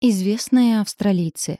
Известные австралийцы.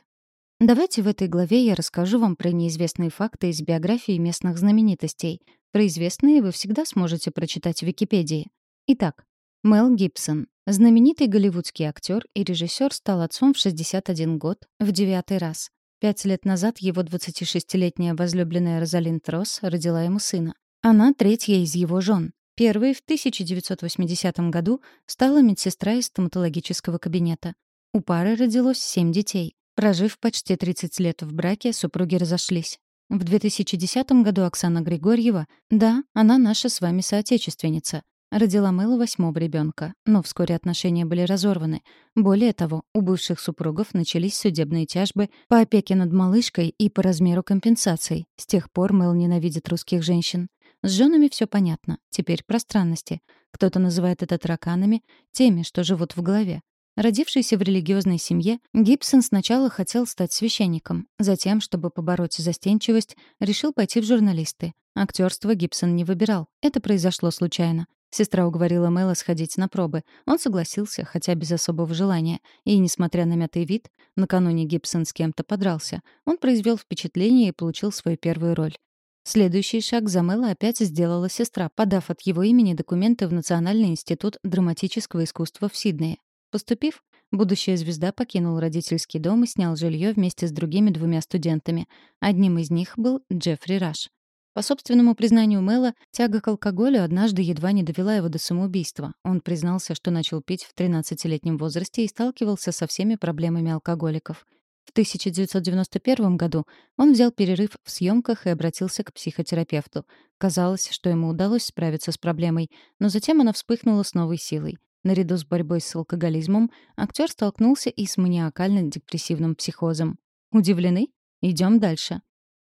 Давайте в этой главе я расскажу вам про неизвестные факты из биографии местных знаменитостей. Про известные вы всегда сможете прочитать в Википедии. Итак, Мел Гибсон. Знаменитый голливудский актер и режиссер стал отцом в 61 год, в девятый раз. Пять лет назад его 26-летняя возлюбленная Розалин Тросс родила ему сына. Она третья из его жен. Первой в 1980 году стала медсестра из стоматологического кабинета. У пары родилось семь детей. Прожив почти 30 лет в браке, супруги разошлись. В 2010 году Оксана Григорьева, да, она наша с вами соотечественница, родила Мэла восьмого ребенка, но вскоре отношения были разорваны. Более того, у бывших супругов начались судебные тяжбы по опеке над малышкой и по размеру компенсаций. С тех пор Мэл ненавидит русских женщин. С женами все понятно. Теперь про странности. Кто-то называет это тараканами, теми, что живут в голове. Родившийся в религиозной семье, Гибсон сначала хотел стать священником. Затем, чтобы побороть застенчивость, решил пойти в журналисты. Актерство Гибсон не выбирал. Это произошло случайно. Сестра уговорила Мэла сходить на пробы. Он согласился, хотя без особого желания. И, несмотря на мятый вид, накануне Гибсон с кем-то подрался. Он произвел впечатление и получил свою первую роль. Следующий шаг за Мэла опять сделала сестра, подав от его имени документы в Национальный институт драматического искусства в Сиднее. Поступив, будущая звезда покинул родительский дом и снял жилье вместе с другими двумя студентами. Одним из них был Джеффри Раш. По собственному признанию Мэла, тяга к алкоголю однажды едва не довела его до самоубийства. Он признался, что начал пить в 13-летнем возрасте и сталкивался со всеми проблемами алкоголиков. В 1991 году он взял перерыв в съемках и обратился к психотерапевту. Казалось, что ему удалось справиться с проблемой, но затем она вспыхнула с новой силой. Наряду с борьбой с алкоголизмом актер столкнулся и с маниакально-депрессивным психозом. Удивлены? Идем дальше.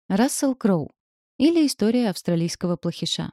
Рассел Кроу. Или история австралийского плохиша.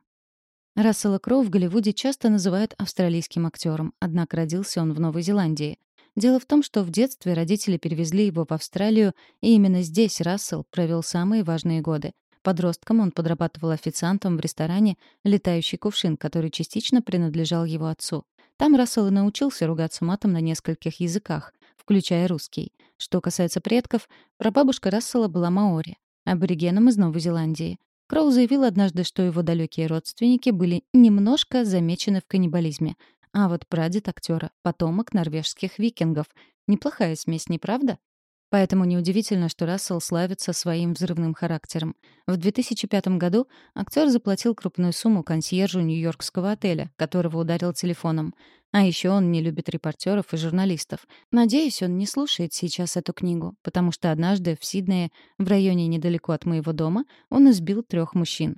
Рассела Кроу в Голливуде часто называют австралийским актером, однако родился он в Новой Зеландии. Дело в том, что в детстве родители перевезли его в Австралию, и именно здесь Рассел провел самые важные годы. Подростком он подрабатывал официантом в ресторане «Летающий кувшин», который частично принадлежал его отцу. Там Рассел и научился ругаться матом на нескольких языках, включая русский. Что касается предков, прабабушка Рассела была маори, аборигеном из Новой Зеландии. Кроу заявил однажды, что его далекие родственники были немножко замечены в каннибализме. А вот прадед актера — потомок норвежских викингов. Неплохая смесь, не правда? Поэтому неудивительно, что Рассел славится своим взрывным характером. В 2005 году актер заплатил крупную сумму консьержу нью-йоркского отеля, которого ударил телефоном. А еще он не любит репортеров и журналистов. Надеюсь, он не слушает сейчас эту книгу, потому что однажды в Сиднее, в районе недалеко от моего дома, он избил трех мужчин.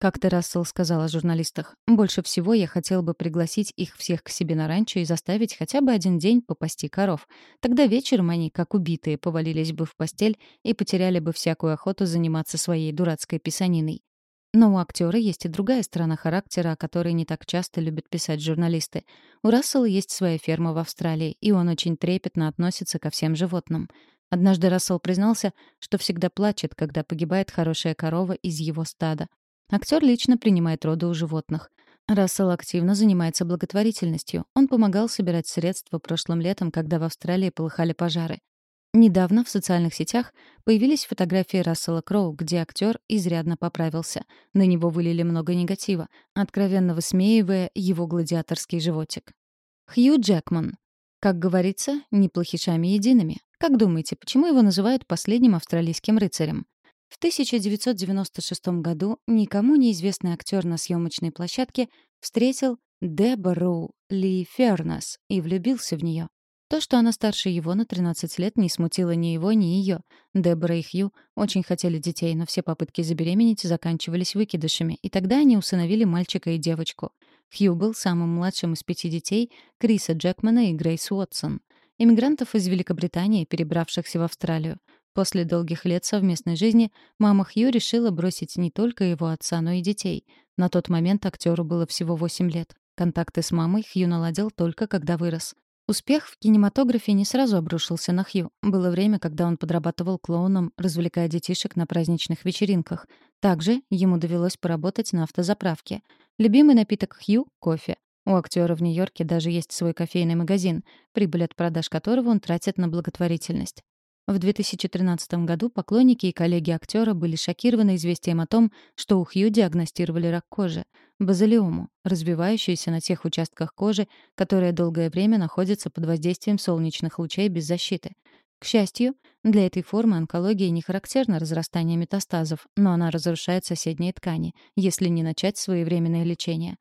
Как-то Рассел сказал о журналистах. «Больше всего я хотел бы пригласить их всех к себе на ранчо и заставить хотя бы один день попасти коров. Тогда вечером они, как убитые, повалились бы в постель и потеряли бы всякую охоту заниматься своей дурацкой писаниной. Но у актера есть и другая сторона характера, о которой не так часто любят писать журналисты. У Рассела есть своя ферма в Австралии, и он очень трепетно относится ко всем животным. Однажды Рассел признался, что всегда плачет, когда погибает хорошая корова из его стада. Актер лично принимает роды у животных. Рассел активно занимается благотворительностью. Он помогал собирать средства прошлым летом, когда в Австралии полыхали пожары. Недавно в социальных сетях появились фотографии Рассела Кроу, где актер изрядно поправился. На него вылили много негатива, откровенно высмеивая его гладиаторский животик. Хью Джекман. Как говорится, не плохишами едиными. Как думаете, почему его называют последним австралийским рыцарем? В 1996 году никому неизвестный актер на съемочной площадке встретил Дебору Ли Фернес и влюбился в нее. То, что она старше его на 13 лет, не смутило ни его, ни ее. Дебора и Хью очень хотели детей, но все попытки забеременеть заканчивались выкидышами, и тогда они усыновили мальчика и девочку. Хью был самым младшим из пяти детей Криса Джекмана и Грейс Уотсон. Иммигрантов из Великобритании, перебравшихся в Австралию. После долгих лет совместной жизни мама Хью решила бросить не только его отца, но и детей. На тот момент актеру было всего 8 лет. Контакты с мамой Хью наладил только когда вырос. Успех в кинематографе не сразу обрушился на Хью. Было время, когда он подрабатывал клоуном, развлекая детишек на праздничных вечеринках. Также ему довелось поработать на автозаправке. Любимый напиток Хью — кофе. У актера в Нью-Йорке даже есть свой кофейный магазин, прибыль от продаж которого он тратит на благотворительность. В 2013 году поклонники и коллеги актера были шокированы известием о том, что у Хью диагностировали рак кожи — базалиому, развивающуюся на тех участках кожи, которые долгое время находятся под воздействием солнечных лучей без защиты. К счастью, для этой формы онкологии не характерно разрастание метастазов, но она разрушает соседние ткани, если не начать своевременное лечение.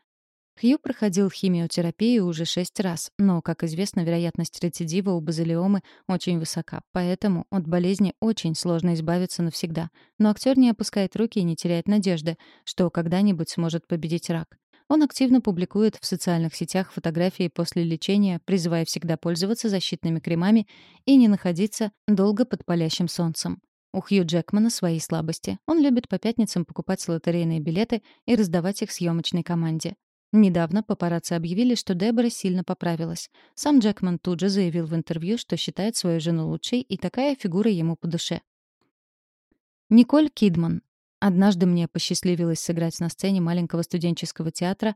Хью проходил химиотерапию уже шесть раз, но, как известно, вероятность рецидива у базилиомы очень высока, поэтому от болезни очень сложно избавиться навсегда. Но актер не опускает руки и не теряет надежды, что когда-нибудь сможет победить рак. Он активно публикует в социальных сетях фотографии после лечения, призывая всегда пользоваться защитными кремами и не находиться долго под палящим солнцем. У Хью Джекмана свои слабости. Он любит по пятницам покупать лотерейные билеты и раздавать их съемочной команде. Недавно папарацци объявили, что Дебора сильно поправилась. Сам Джекман тут же заявил в интервью, что считает свою жену лучшей, и такая фигура ему по душе. Николь Кидман. Однажды мне посчастливилось сыграть на сцене маленького студенческого театра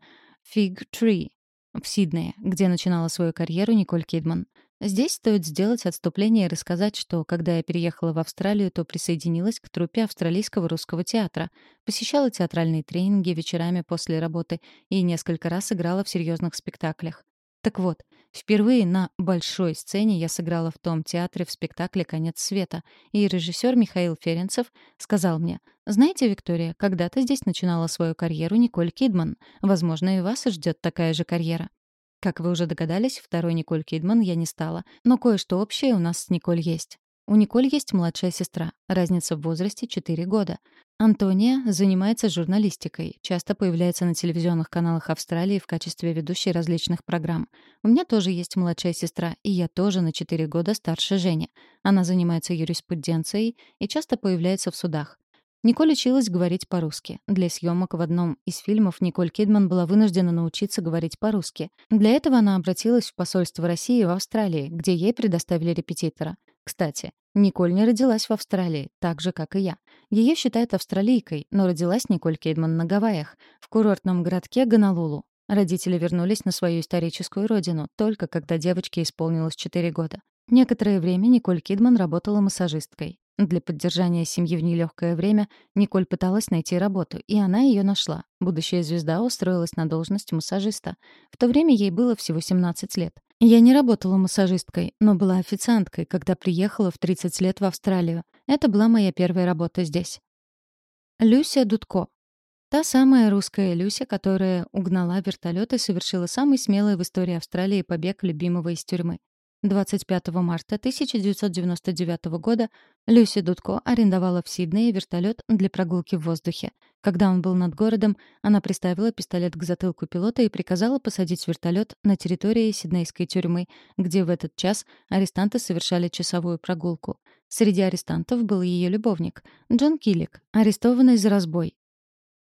Fig Tree в Сиднее, где начинала свою карьеру Николь Кидман. Здесь стоит сделать отступление и рассказать, что, когда я переехала в Австралию, то присоединилась к труппе Австралийского русского театра, посещала театральные тренинги вечерами после работы и несколько раз играла в серьезных спектаклях. Так вот, впервые на большой сцене я сыграла в том театре в спектакле «Конец света», и режиссер Михаил Ференцев сказал мне, «Знаете, Виктория, когда-то здесь начинала свою карьеру Николь Кидман. Возможно, и вас ждет такая же карьера». Как вы уже догадались, второй Николь Кидман я не стала. Но кое-что общее у нас с Николь есть. У Николь есть младшая сестра. Разница в возрасте 4 года. Антония занимается журналистикой, часто появляется на телевизионных каналах Австралии в качестве ведущей различных программ. У меня тоже есть младшая сестра, и я тоже на 4 года старше Жени. Она занимается юриспруденцией и часто появляется в судах. Николь училась говорить по-русски. Для съемок в одном из фильмов Николь Кидман была вынуждена научиться говорить по-русски. Для этого она обратилась в посольство России в Австралии, где ей предоставили репетитора. Кстати, Николь не родилась в Австралии, так же, как и я. Ее считают австралийкой, но родилась Николь Кидман на Гавайях, в курортном городке Гонолулу. Родители вернулись на свою историческую родину только когда девочке исполнилось 4 года. Некоторое время Николь Кидман работала массажисткой. Для поддержания семьи в нелегкое время Николь пыталась найти работу, и она ее нашла. Будущая звезда устроилась на должность массажиста. В то время ей было всего 17 лет. Я не работала массажисткой, но была официанткой, когда приехала в 30 лет в Австралию. Это была моя первая работа здесь. Люся Дудко. Та самая русская Люся, которая угнала вертолет и совершила самый смелый в истории Австралии побег любимого из тюрьмы. 25 марта 1999 года Люси Дудко арендовала в Сиднее вертолет для прогулки в воздухе. Когда он был над городом, она приставила пистолет к затылку пилота и приказала посадить вертолет на территории сиднейской тюрьмы, где в этот час арестанты совершали часовую прогулку. Среди арестантов был ее любовник, Джон Киллик, арестованный за разбой,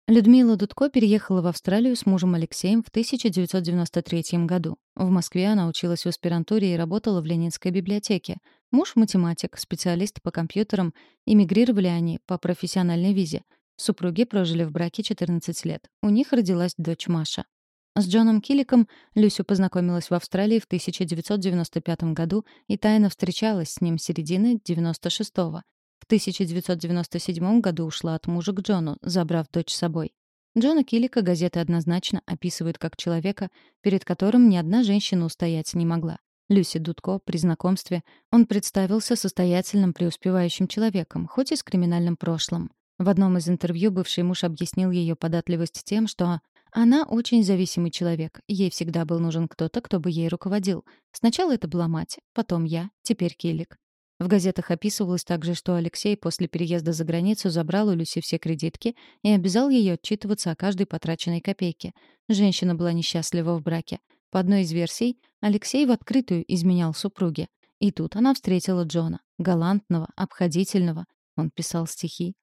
Людмила Дудко переехала в Австралию с мужем Алексеем в 1993 году. В Москве она училась в аспирантуре и работала в Ленинской библиотеке. Муж — математик, специалист по компьютерам. Эмигрировали они по профессиональной визе. Супруги прожили в браке 14 лет. У них родилась дочь Маша. С Джоном Килликом Люсю познакомилась в Австралии в 1995 году и тайно встречалась с ним с середины 96-го. В 1997 году ушла от мужа к Джону, забрав дочь с собой. Джона Киллика газеты однозначно описывают как человека, перед которым ни одна женщина устоять не могла. Люси Дудко при знакомстве он представился состоятельным преуспевающим человеком, хоть и с криминальным прошлым. В одном из интервью бывший муж объяснил ее податливость тем, что она очень зависимый человек, ей всегда был нужен кто-то, кто бы ей руководил. Сначала это была мать, потом я, теперь Киллик. В газетах описывалось также, что Алексей после переезда за границу забрал у Люси все кредитки и обязал ее отчитываться о каждой потраченной копейке. Женщина была несчастлива в браке. По одной из версий, Алексей в открытую изменял супруге. И тут она встретила Джона. Галантного, обходительного. Он писал стихи.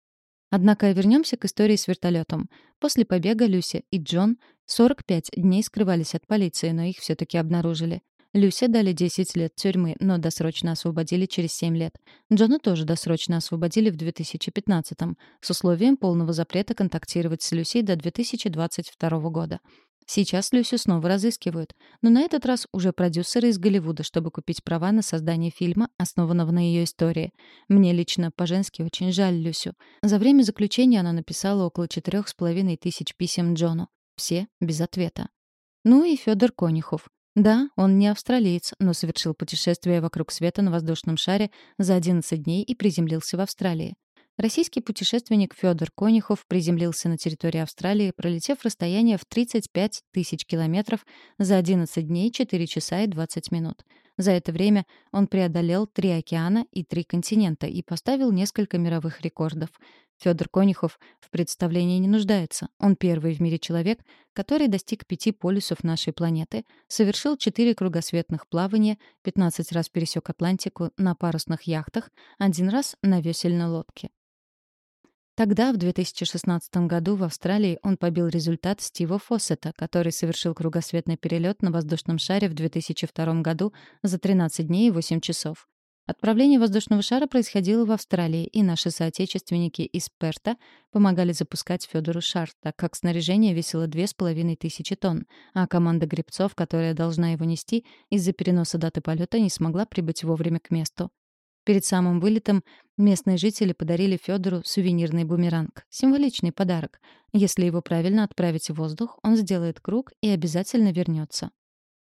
Однако вернемся к истории с вертолетом. После побега Люси и Джон 45 дней скрывались от полиции, но их все таки обнаружили. Люсе дали 10 лет тюрьмы, но досрочно освободили через 7 лет. Джона тоже досрочно освободили в 2015 с условием полного запрета контактировать с Люсей до 2022 года. Сейчас Люсю снова разыскивают, но на этот раз уже продюсеры из Голливуда, чтобы купить права на создание фильма, основанного на ее истории. Мне лично по-женски очень жаль Люсю. За время заключения она написала около четырех с половиной тысяч писем Джону. Все без ответа. Ну и Федор Конюхов. Да, он не австралиец, но совершил путешествие вокруг света на воздушном шаре за 11 дней и приземлился в Австралии. Российский путешественник Федор Конюхов приземлился на территории Австралии, пролетев расстояние в 35 тысяч километров за 11 дней 4 часа и 20 минут. За это время он преодолел три океана и три континента и поставил несколько мировых рекордов. Федор Конюхов в представлении не нуждается. Он первый в мире человек, который достиг пяти полюсов нашей планеты, совершил четыре кругосветных плавания, 15 раз пересек Атлантику на парусных яхтах, один раз на весельной лодке. Тогда, в 2016 году, в Австралии он побил результат Стива Фоссета, который совершил кругосветный перелет на воздушном шаре в 2002 году за 13 дней и 8 часов. Отправление воздушного шара происходило в Австралии, и наши соотечественники из Перта помогали запускать Федору шар, так как снаряжение весило 2500 тонн, а команда гребцов, которая должна его нести, из-за переноса даты полета не смогла прибыть вовремя к месту. Перед самым вылетом местные жители подарили Федору сувенирный бумеранг, символичный подарок. Если его правильно отправить в воздух, он сделает круг и обязательно вернется.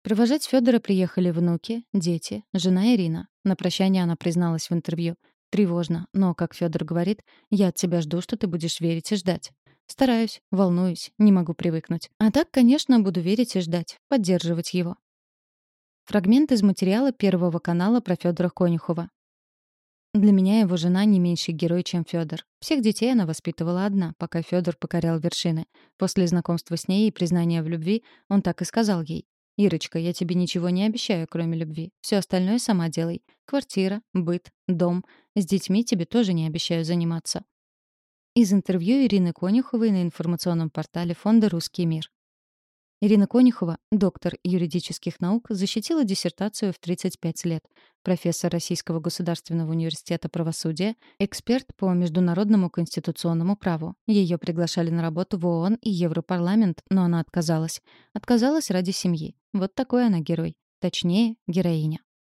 Провожать Федора приехали внуки, дети, жена Ирина. На прощание она призналась в интервью. «Тревожно, но, как Федор говорит, я от тебя жду, что ты будешь верить и ждать. Стараюсь, волнуюсь, не могу привыкнуть. А так, конечно, буду верить и ждать, поддерживать его». Фрагмент из материала Первого канала про Федора Конюхова. Для меня его жена не меньший герой, чем Федор. Всех детей она воспитывала одна, пока Федор покорял вершины. После знакомства с ней и признания в любви он так и сказал ей. «Ирочка, я тебе ничего не обещаю, кроме любви. Все остальное сама делай. Квартира, быт, дом. С детьми тебе тоже не обещаю заниматься». Из интервью Ирины Конюховой на информационном портале фонда «Русский мир». Ирина Конюхова, доктор юридических наук, защитила диссертацию в 35 лет. Профессор Российского государственного университета правосудия, эксперт по международному конституционному праву. Ее приглашали на работу в ООН и Европарламент, но она отказалась. Отказалась ради семьи. Вот такой она герой. Точнее, героиня.